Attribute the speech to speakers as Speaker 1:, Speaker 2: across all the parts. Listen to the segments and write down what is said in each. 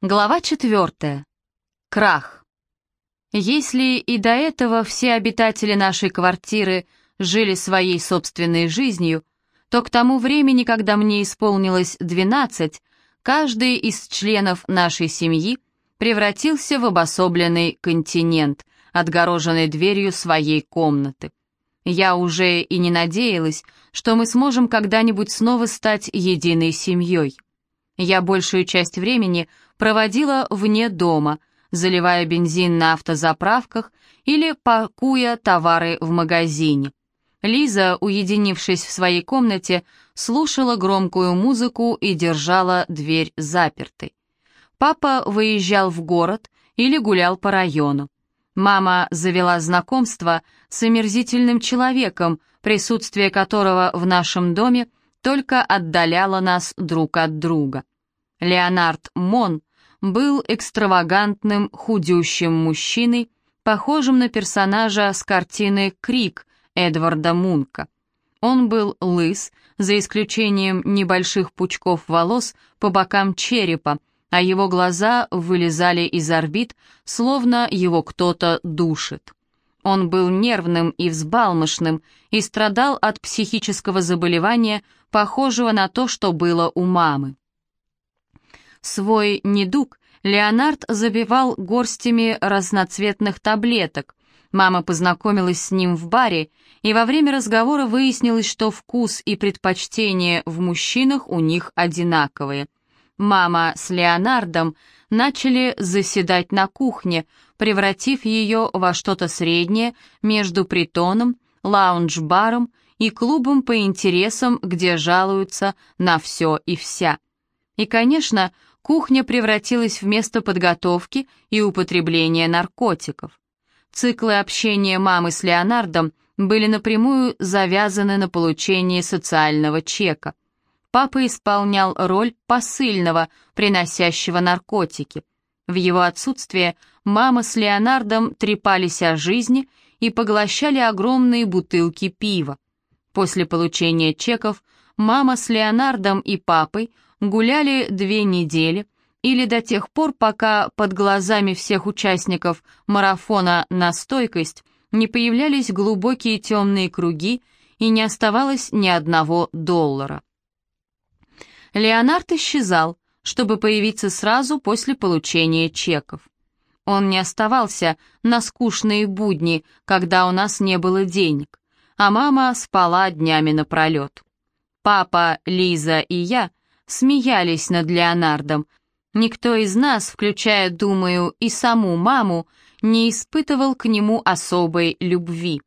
Speaker 1: Глава четвертая. Крах. Если и до этого все обитатели нашей квартиры жили своей собственной жизнью, то к тому времени, когда мне исполнилось 12, каждый из членов нашей семьи превратился в обособленный континент, отгороженный дверью своей комнаты. Я уже и не надеялась, что мы сможем когда-нибудь снова стать единой семьей. Я большую часть времени проводила вне дома, заливая бензин на автозаправках или пакуя товары в магазине. Лиза, уединившись в своей комнате, слушала громкую музыку и держала дверь запертой. Папа выезжал в город или гулял по району. Мама завела знакомство с омерзительным человеком, присутствие которого в нашем доме только отдаляло нас друг от друга. Леонард Мон был экстравагантным, худющим мужчиной, похожим на персонажа с картины «Крик» Эдварда Мунка. Он был лыс, за исключением небольших пучков волос по бокам черепа, а его глаза вылезали из орбит, словно его кто-то душит. Он был нервным и взбалмошным и страдал от психического заболевания, похожего на то, что было у мамы. Свой недуг Леонард забивал горстями разноцветных таблеток. Мама познакомилась с ним в баре, и во время разговора выяснилось, что вкус и предпочтения в мужчинах у них одинаковые. Мама с Леонардом начали заседать на кухне, превратив ее во что-то среднее между притоном, лаунж-баром и клубом по интересам, где жалуются на все и вся. И, конечно, кухня превратилась в место подготовки и употребления наркотиков. Циклы общения мамы с Леонардом были напрямую завязаны на получении социального чека. Папа исполнял роль посыльного, приносящего наркотики. В его отсутствие мама с Леонардом трепались о жизни и поглощали огромные бутылки пива. После получения чеков мама с Леонардом и папой гуляли две недели или до тех пор, пока под глазами всех участников марафона на стойкость не появлялись глубокие темные круги и не оставалось ни одного доллара. Леонард исчезал, чтобы появиться сразу после получения чеков. Он не оставался на скучные будни, когда у нас не было денег, а мама спала днями напролет. Папа, Лиза и я смеялись над Леонардом. Никто из нас, включая, думаю, и саму маму, не испытывал к нему особой любви.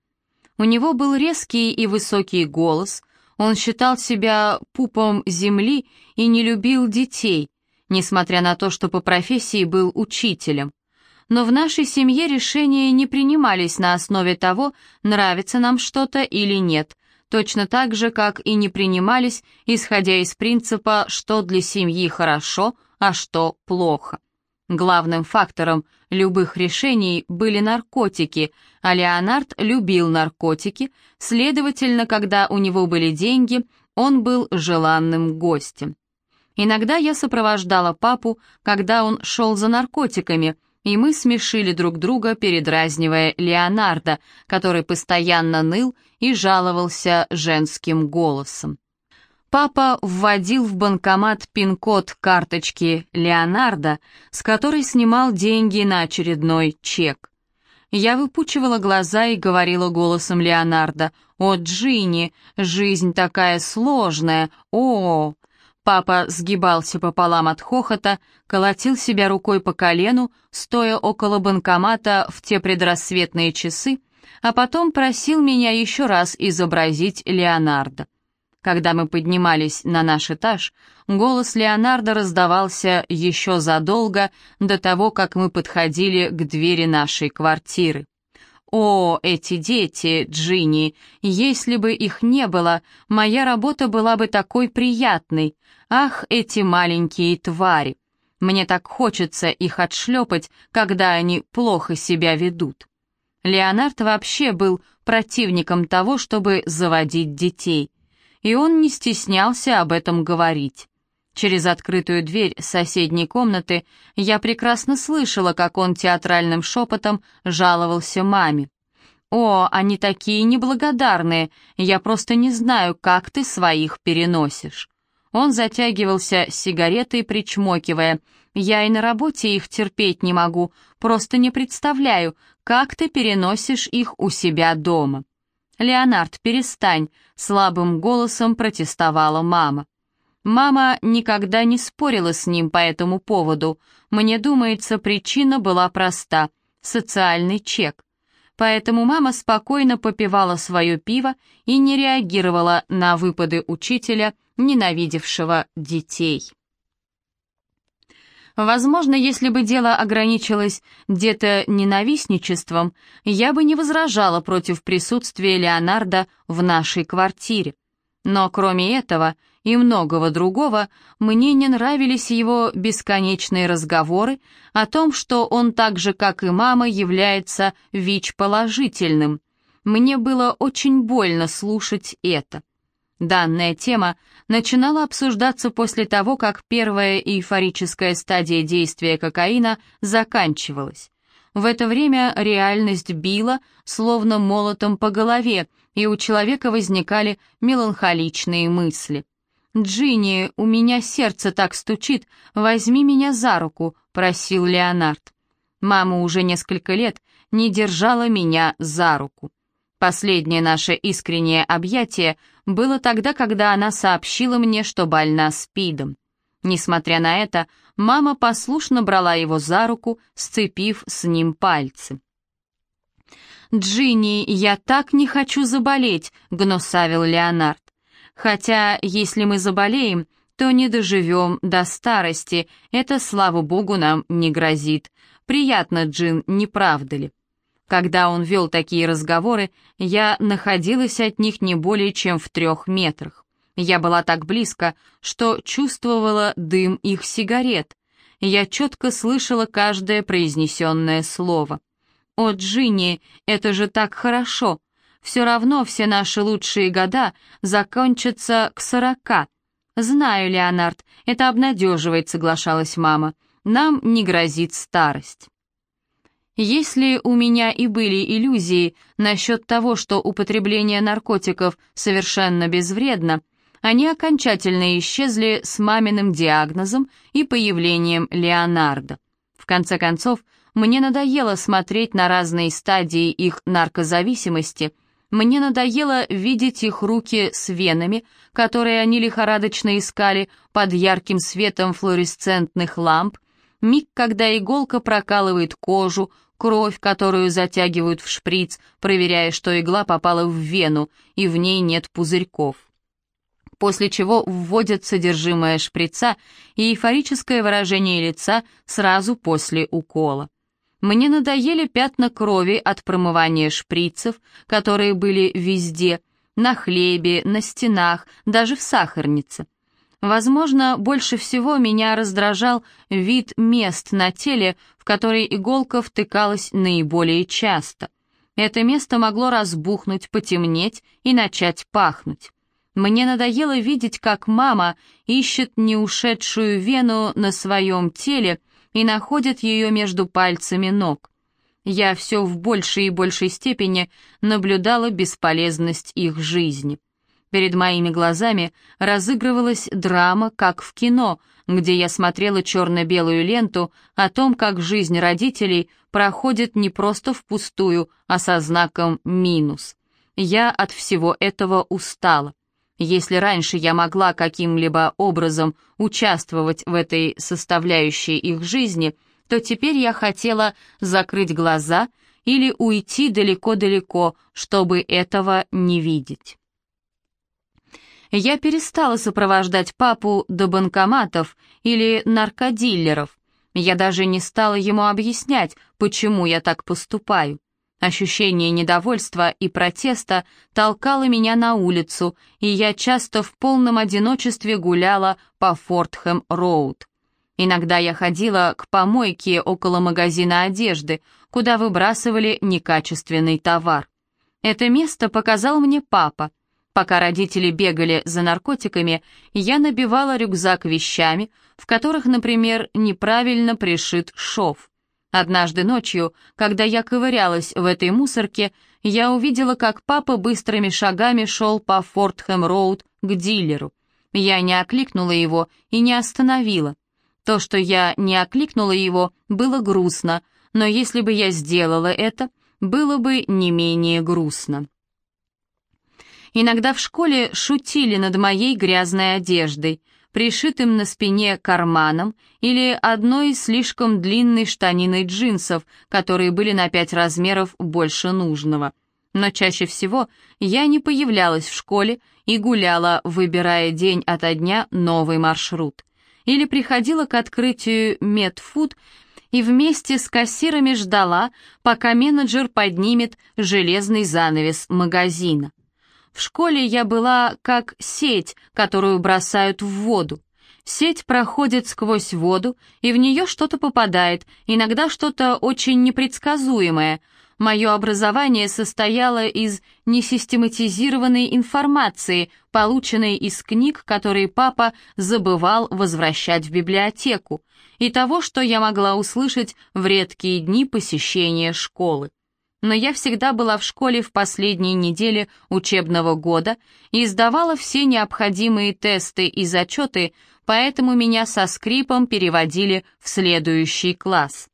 Speaker 1: У него был резкий и высокий голос, он считал себя пупом земли и не любил детей, несмотря на то, что по профессии был учителем. Но в нашей семье решения не принимались на основе того, нравится нам что-то или нет, точно так же, как и не принимались, исходя из принципа, что для семьи хорошо, а что плохо. Главным фактором любых решений были наркотики, а Леонард любил наркотики, следовательно, когда у него были деньги, он был желанным гостем. Иногда я сопровождала папу, когда он шел за наркотиками – и мы смешили друг друга, передразнивая Леонардо, который постоянно ныл и жаловался женским голосом. Папа вводил в банкомат пин-код карточки Леонардо, с которой снимал деньги на очередной чек. Я выпучивала глаза и говорила голосом Леонардо, «О, Джинни, жизнь такая сложная, о, Папа сгибался пополам от хохота, колотил себя рукой по колену, стоя около банкомата в те предрассветные часы, а потом просил меня еще раз изобразить Леонардо. Когда мы поднимались на наш этаж, голос Леонардо раздавался еще задолго до того, как мы подходили к двери нашей квартиры. О, эти дети, Джинни, если бы их не было, моя работа была бы такой приятной. Ах, эти маленькие твари! Мне так хочется их отшлепать, когда они плохо себя ведут. Леонард вообще был противником того, чтобы заводить детей. И он не стеснялся об этом говорить. Через открытую дверь соседней комнаты я прекрасно слышала, как он театральным шепотом жаловался маме. «О, они такие неблагодарные, я просто не знаю, как ты своих переносишь». Он затягивался сигаретой, причмокивая. «Я и на работе их терпеть не могу, просто не представляю, как ты переносишь их у себя дома». «Леонард, перестань», — слабым голосом протестовала мама. Мама никогда не спорила с ним по этому поводу. Мне думается, причина была проста — социальный чек. Поэтому мама спокойно попивала свое пиво и не реагировала на выпады учителя, ненавидевшего детей. Возможно, если бы дело ограничилось где-то ненавистничеством, я бы не возражала против присутствия Леонардо в нашей квартире. Но кроме этого и многого другого, мне не нравились его бесконечные разговоры о том, что он так же, как и мама, является ВИЧ-положительным. Мне было очень больно слушать это. Данная тема начинала обсуждаться после того, как первая эйфорическая стадия действия кокаина заканчивалась. В это время реальность била, словно молотом по голове, и у человека возникали меланхоличные мысли. «Джинни, у меня сердце так стучит, возьми меня за руку», — просил Леонард. Мама уже несколько лет не держала меня за руку. Последнее наше искреннее объятие было тогда, когда она сообщила мне, что больна СПИДом. Несмотря на это, мама послушно брала его за руку, сцепив с ним пальцы. «Джинни, я так не хочу заболеть», — гнусавил Леонард. «Хотя, если мы заболеем, то не доживем до старости, это, слава богу, нам не грозит. Приятно, Джин, не правда ли?» Когда он вел такие разговоры, я находилась от них не более чем в трех метрах. Я была так близко, что чувствовала дым их сигарет. Я четко слышала каждое произнесенное слово. «О, Джинни, это же так хорошо! Все равно все наши лучшие года закончатся к сорока». «Знаю, Леонард, это обнадеживает», — соглашалась мама. «Нам не грозит старость». Если у меня и были иллюзии насчет того, что употребление наркотиков совершенно безвредно, они окончательно исчезли с маминым диагнозом и появлением Леонардо. В конце концов, мне надоело смотреть на разные стадии их наркозависимости, мне надоело видеть их руки с венами, которые они лихорадочно искали под ярким светом флуоресцентных ламп, миг, когда иголка прокалывает кожу, кровь, которую затягивают в шприц, проверяя, что игла попала в вену, и в ней нет пузырьков. После чего вводят содержимое шприца и эйфорическое выражение лица сразу после укола. Мне надоели пятна крови от промывания шприцев, которые были везде, на хлебе, на стенах, даже в сахарнице. Возможно, больше всего меня раздражал вид мест на теле, в которые иголка втыкалась наиболее часто. Это место могло разбухнуть, потемнеть и начать пахнуть. Мне надоело видеть, как мама ищет неушедшую вену на своем теле, и находят ее между пальцами ног. Я все в большей и большей степени наблюдала бесполезность их жизни. Перед моими глазами разыгрывалась драма, как в кино, где я смотрела черно-белую ленту о том, как жизнь родителей проходит не просто впустую, а со знаком «минус». Я от всего этого устала. Если раньше я могла каким-либо образом участвовать в этой составляющей их жизни, то теперь я хотела закрыть глаза или уйти далеко-далеко, чтобы этого не видеть. Я перестала сопровождать папу до банкоматов или наркодиллеров. Я даже не стала ему объяснять, почему я так поступаю. Ощущение недовольства и протеста толкало меня на улицу, и я часто в полном одиночестве гуляла по Фортхэм-Роуд. Иногда я ходила к помойке около магазина одежды, куда выбрасывали некачественный товар. Это место показал мне папа. Пока родители бегали за наркотиками, я набивала рюкзак вещами, в которых, например, неправильно пришит шов. Однажды ночью, когда я ковырялась в этой мусорке, я увидела, как папа быстрыми шагами шел по Фортхэм-Роуд к дилеру. Я не окликнула его и не остановила. То, что я не окликнула его, было грустно, но если бы я сделала это, было бы не менее грустно. Иногда в школе шутили над моей грязной одеждой, пришитым на спине карманом или одной слишком длинной штаниной джинсов, которые были на пять размеров больше нужного. Но чаще всего я не появлялась в школе и гуляла, выбирая день ото дня новый маршрут. Или приходила к открытию медфуд и вместе с кассирами ждала, пока менеджер поднимет железный занавес магазина. В школе я была как сеть, которую бросают в воду. Сеть проходит сквозь воду, и в нее что-то попадает, иногда что-то очень непредсказуемое. Мое образование состояло из несистематизированной информации, полученной из книг, которые папа забывал возвращать в библиотеку, и того, что я могла услышать в редкие дни посещения школы но я всегда была в школе в последние недели учебного года и сдавала все необходимые тесты и зачеты, поэтому меня со скрипом переводили в следующий класс.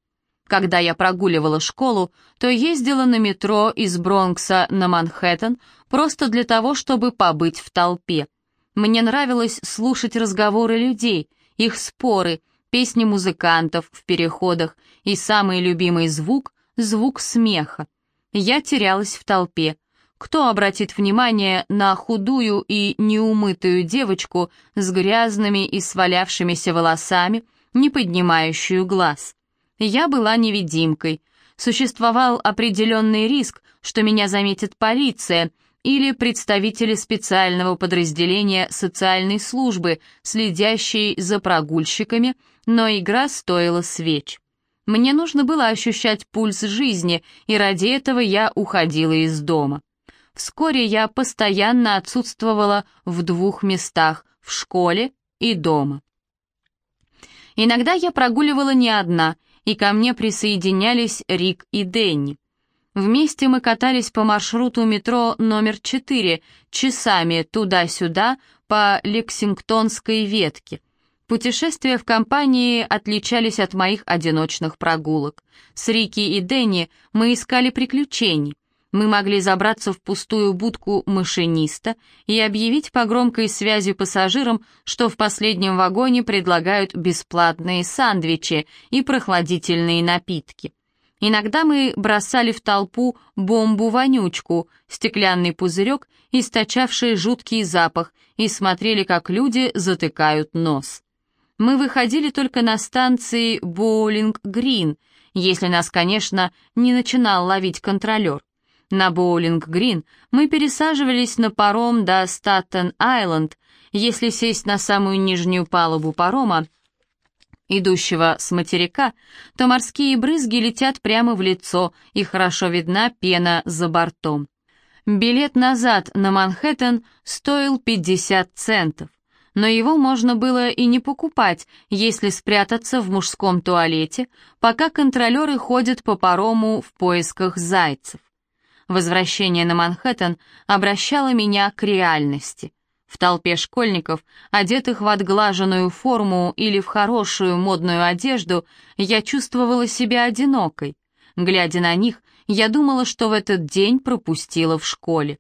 Speaker 1: Когда я прогуливала школу, то ездила на метро из Бронкса на Манхэттен просто для того, чтобы побыть в толпе. Мне нравилось слушать разговоры людей, их споры, песни музыкантов в переходах и самый любимый звук — звук смеха. Я терялась в толпе. Кто обратит внимание на худую и неумытую девочку с грязными и свалявшимися волосами, не поднимающую глаз? Я была невидимкой. Существовал определенный риск, что меня заметит полиция или представители специального подразделения социальной службы, следящие за прогульщиками, но игра стоила свеч. Мне нужно было ощущать пульс жизни, и ради этого я уходила из дома. Вскоре я постоянно отсутствовала в двух местах — в школе и дома. Иногда я прогуливала не одна, и ко мне присоединялись Рик и Дэнни. Вместе мы катались по маршруту метро номер 4, часами туда-сюда по Лексингтонской ветке. Путешествия в компании отличались от моих одиночных прогулок. С Рики и Дэнни мы искали приключений. Мы могли забраться в пустую будку машиниста и объявить по громкой связи пассажирам, что в последнем вагоне предлагают бесплатные сандвичи и прохладительные напитки. Иногда мы бросали в толпу бомбу-вонючку, стеклянный пузырек, источавший жуткий запах, и смотрели, как люди затыкают нос. Мы выходили только на станции Боулинг-Грин, если нас, конечно, не начинал ловить контролер. На Боулинг-Грин мы пересаживались на паром до Статтен-Айленд. Если сесть на самую нижнюю палубу парома, идущего с материка, то морские брызги летят прямо в лицо, и хорошо видна пена за бортом. Билет назад на Манхэттен стоил 50 центов но его можно было и не покупать, если спрятаться в мужском туалете, пока контролеры ходят по парому в поисках зайцев. Возвращение на Манхэттен обращало меня к реальности. В толпе школьников, одетых в отглаженную форму или в хорошую модную одежду, я чувствовала себя одинокой. Глядя на них, я думала, что в этот день пропустила в школе.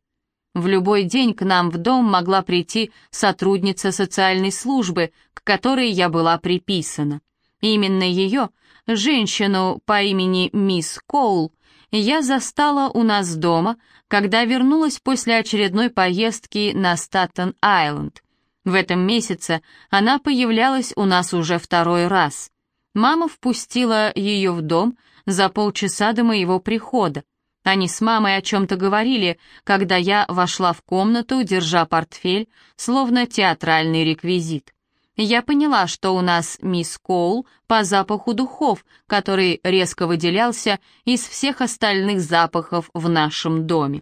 Speaker 1: В любой день к нам в дом могла прийти сотрудница социальной службы, к которой я была приписана. Именно ее, женщину по имени мисс Коул, я застала у нас дома, когда вернулась после очередной поездки на Статтен-Айленд. В этом месяце она появлялась у нас уже второй раз. Мама впустила ее в дом за полчаса до моего прихода. Они с мамой о чем-то говорили, когда я вошла в комнату, держа портфель, словно театральный реквизит. Я поняла, что у нас мисс Коул по запаху духов, который резко выделялся из всех остальных запахов в нашем доме.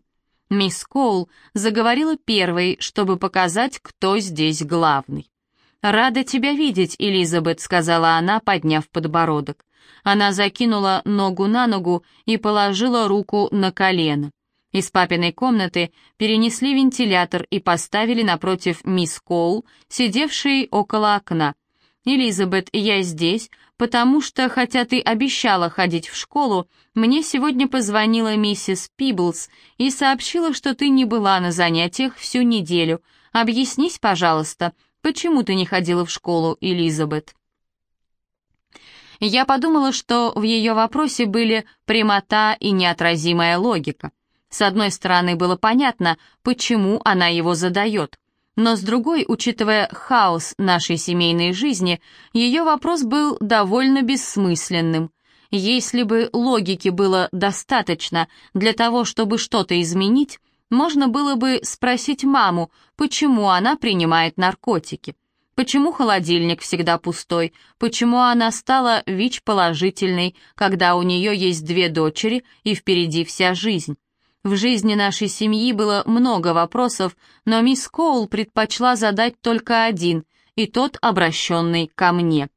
Speaker 1: Мисс Коул заговорила первой, чтобы показать, кто здесь главный. «Рада тебя видеть, Элизабет», — сказала она, подняв подбородок. Она закинула ногу на ногу и положила руку на колено. Из папиной комнаты перенесли вентилятор и поставили напротив мисс Коул, сидевшей около окна. «Элизабет, я здесь, потому что, хотя ты обещала ходить в школу, мне сегодня позвонила миссис Пиблс и сообщила, что ты не была на занятиях всю неделю. Объяснись, пожалуйста, почему ты не ходила в школу, Элизабет?» Я подумала, что в ее вопросе были прямота и неотразимая логика. С одной стороны, было понятно, почему она его задает. Но с другой, учитывая хаос нашей семейной жизни, ее вопрос был довольно бессмысленным. Если бы логики было достаточно для того, чтобы что-то изменить, можно было бы спросить маму, почему она принимает наркотики. Почему холодильник всегда пустой? Почему она стала ВИЧ-положительной, когда у нее есть две дочери и впереди вся жизнь? В жизни нашей семьи было много вопросов, но мисс Коул предпочла задать только один, и тот обращенный ко мне.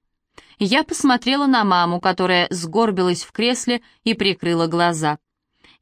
Speaker 1: Я посмотрела на маму, которая сгорбилась в кресле и прикрыла глаза.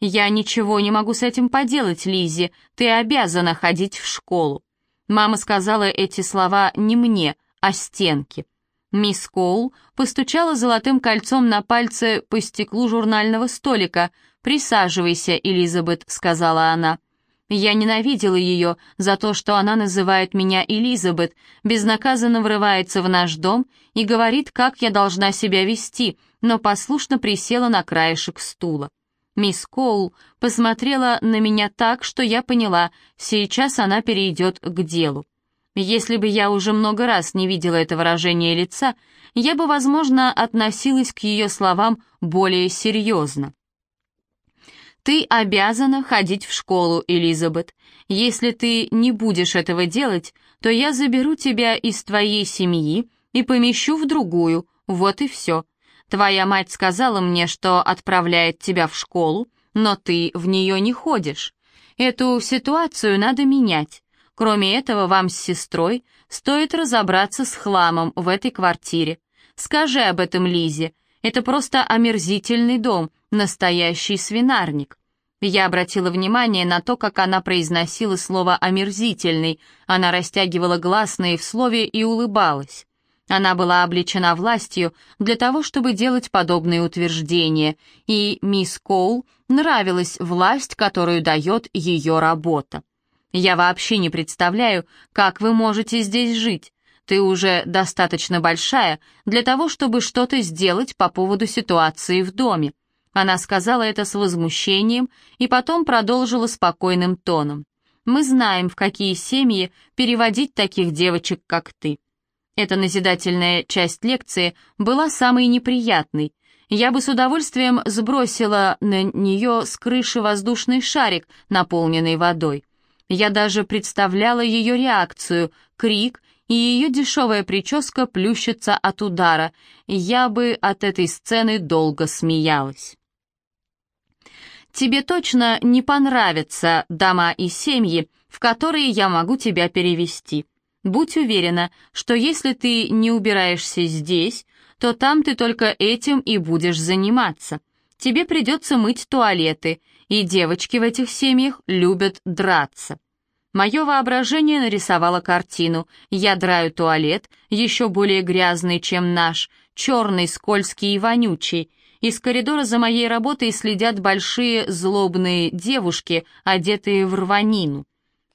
Speaker 1: «Я ничего не могу с этим поделать, Лизи, ты обязана ходить в школу». Мама сказала эти слова не мне, а стенке. Мисс Коул постучала золотым кольцом на пальце по стеклу журнального столика — «Присаживайся, Элизабет», — сказала она. Я ненавидела ее за то, что она называет меня Элизабет, безнаказанно врывается в наш дом и говорит, как я должна себя вести, но послушно присела на краешек стула. Мисс Коул посмотрела на меня так, что я поняла, сейчас она перейдет к делу. Если бы я уже много раз не видела это выражение лица, я бы, возможно, относилась к ее словам более серьезно. Ты обязана ходить в школу, Элизабет. Если ты не будешь этого делать, то я заберу тебя из твоей семьи и помещу в другую, вот и все. Твоя мать сказала мне, что отправляет тебя в школу, но ты в нее не ходишь. Эту ситуацию надо менять. Кроме этого, вам с сестрой стоит разобраться с хламом в этой квартире. Скажи об этом Лизе. Это просто омерзительный дом, настоящий свинарник. Я обратила внимание на то, как она произносила слово «омерзительный». Она растягивала гласные в слове и улыбалась. Она была облечена властью для того, чтобы делать подобные утверждения, и мисс Коул нравилась власть, которую дает ее работа. «Я вообще не представляю, как вы можете здесь жить. Ты уже достаточно большая для того, чтобы что-то сделать по поводу ситуации в доме. Она сказала это с возмущением и потом продолжила спокойным тоном. «Мы знаем, в какие семьи переводить таких девочек, как ты». Эта назидательная часть лекции была самой неприятной. Я бы с удовольствием сбросила на нее с крыши воздушный шарик, наполненный водой. Я даже представляла ее реакцию, крик, и ее дешевая прическа плющится от удара. Я бы от этой сцены долго смеялась. Тебе точно не понравятся дома и семьи, в которые я могу тебя перевести. Будь уверена, что если ты не убираешься здесь, то там ты только этим и будешь заниматься. Тебе придется мыть туалеты, и девочки в этих семьях любят драться. Мое воображение нарисовало картину. Я драю туалет, еще более грязный, чем наш, черный, скользкий и вонючий, из коридора за моей работой следят большие злобные девушки, одетые в рванину.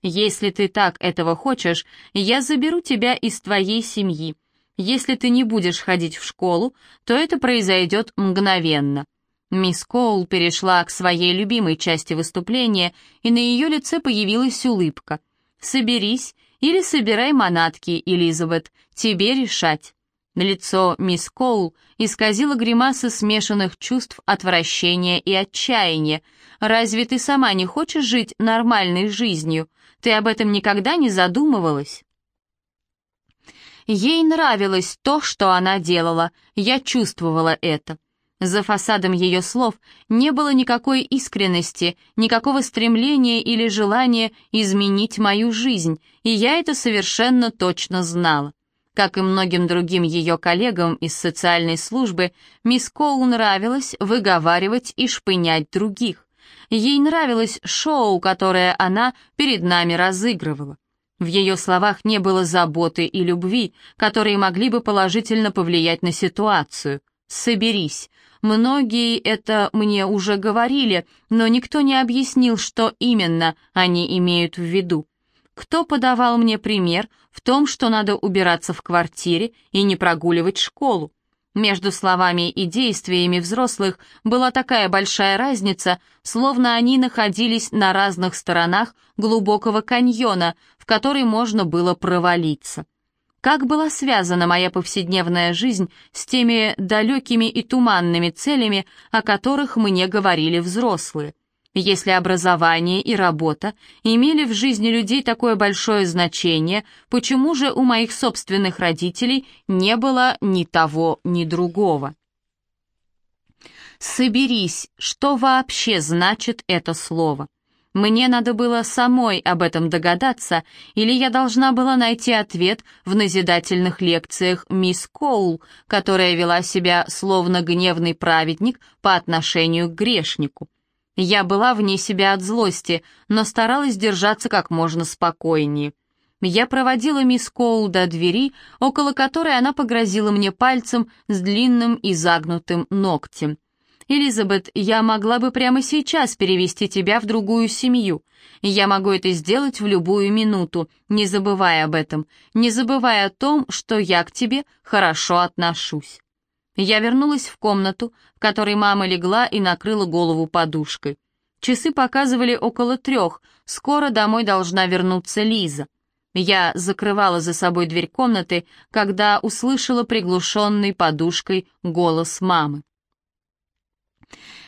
Speaker 1: Если ты так этого хочешь, я заберу тебя из твоей семьи. Если ты не будешь ходить в школу, то это произойдет мгновенно». Мисс Коул перешла к своей любимой части выступления, и на ее лице появилась улыбка. «Соберись или собирай манатки, Элизабет, тебе решать». Лицо мисс Коул исказило гримасы смешанных чувств отвращения и отчаяния. «Разве ты сама не хочешь жить нормальной жизнью? Ты об этом никогда не задумывалась?» Ей нравилось то, что она делала, я чувствовала это. За фасадом ее слов не было никакой искренности, никакого стремления или желания изменить мою жизнь, и я это совершенно точно знала. Как и многим другим ее коллегам из социальной службы, мисс Коул нравилось выговаривать и шпынять других. Ей нравилось шоу, которое она перед нами разыгрывала. В ее словах не было заботы и любви, которые могли бы положительно повлиять на ситуацию. «Соберись». Многие это мне уже говорили, но никто не объяснил, что именно они имеют в виду. Кто подавал мне пример в том, что надо убираться в квартире и не прогуливать школу? Между словами и действиями взрослых была такая большая разница, словно они находились на разных сторонах глубокого каньона, в который можно было провалиться. Как была связана моя повседневная жизнь с теми далекими и туманными целями, о которых мне говорили взрослые? Если образование и работа имели в жизни людей такое большое значение, почему же у моих собственных родителей не было ни того, ни другого? «Соберись», что вообще значит это слово? Мне надо было самой об этом догадаться, или я должна была найти ответ в назидательных лекциях мисс Коул, которая вела себя словно гневный праведник по отношению к грешнику. Я была вне себя от злости, но старалась держаться как можно спокойнее. Я проводила мисс Коул до двери, около которой она погрозила мне пальцем с длинным и загнутым ногтем. «Элизабет, я могла бы прямо сейчас перевести тебя в другую семью. Я могу это сделать в любую минуту, не забывая об этом, не забывая о том, что я к тебе хорошо отношусь». Я вернулась в комнату, в которой мама легла и накрыла голову подушкой. Часы показывали около трех, скоро домой должна вернуться Лиза. Я закрывала за собой дверь комнаты, когда услышала приглушенный подушкой голос мамы.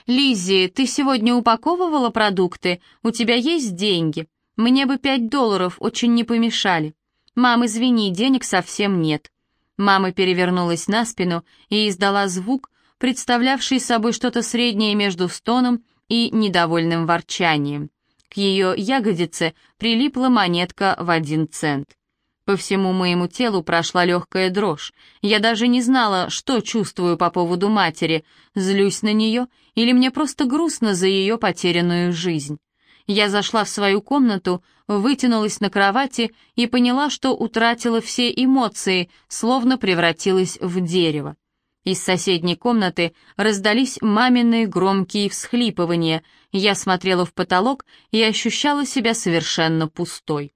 Speaker 1: «Лиззи, ты сегодня упаковывала продукты? У тебя есть деньги? Мне бы пять долларов очень не помешали. Мам, извини, денег совсем нет. Мама перевернулась на спину и издала звук, представлявший собой что-то среднее между стоном и недовольным ворчанием. К ее ягодице прилипла монетка в один цент. По всему моему телу прошла легкая дрожь. Я даже не знала, что чувствую по поводу матери, злюсь на нее или мне просто грустно за ее потерянную жизнь. Я зашла в свою комнату, вытянулась на кровати и поняла, что утратила все эмоции, словно превратилась в дерево. Из соседней комнаты раздались маминые громкие всхлипывания. Я смотрела в потолок и ощущала себя совершенно пустой.